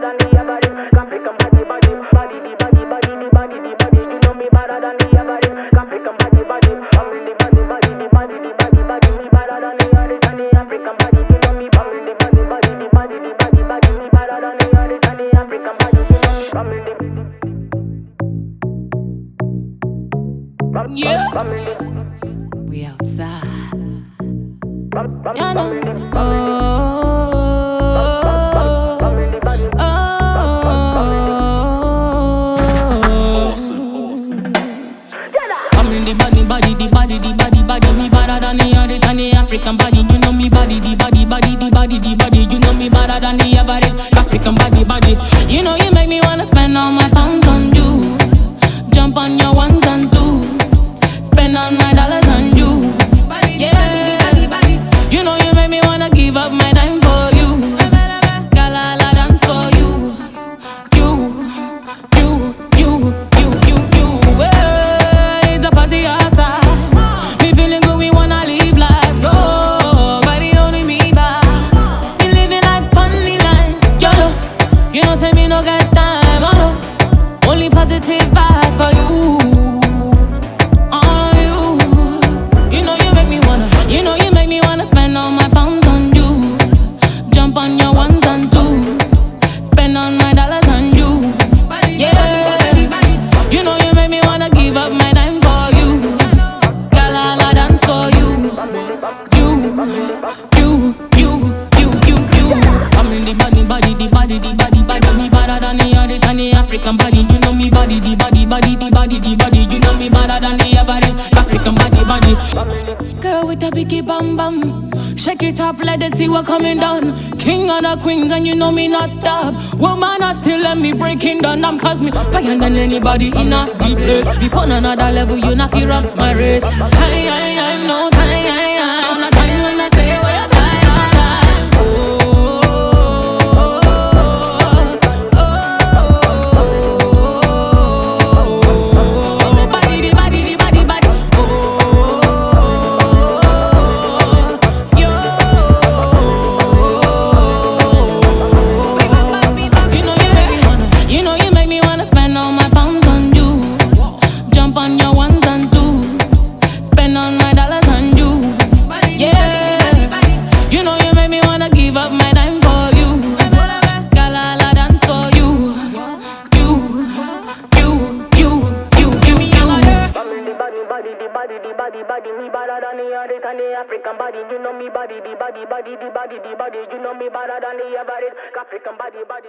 better than body, body, body, the body, body, the body, body. You know me better than body, body. I'm body, body, the body, body, body. Me better than me, I'm African body. You yeah. We outside. Yeah, no. Oh. In the body, body, the body, the body, body. Me better than the other than the African body. You know me body, the body, body, the body, the body. You know me better than the average African body, body. You know You, you, you, you, you. I'm in the body, body, the body, the body, body. Me better than the other than the African body. You know me body, the body, body, the body, the body. You know me better than the average African body, body. Girl with a biggie bam bam. Shake it up, let it see what coming down. King of the queens, and you know me not stop. Woman, I still let me breaking down. I'm cause me fire than anybody in a deep place. Be on another level, you not feel run my race. I, I, I'm no time. Body, body. Me better than the other than the African body. Body, body. You know me body, the body, body, the body, the body. You know me better than the average African body, body.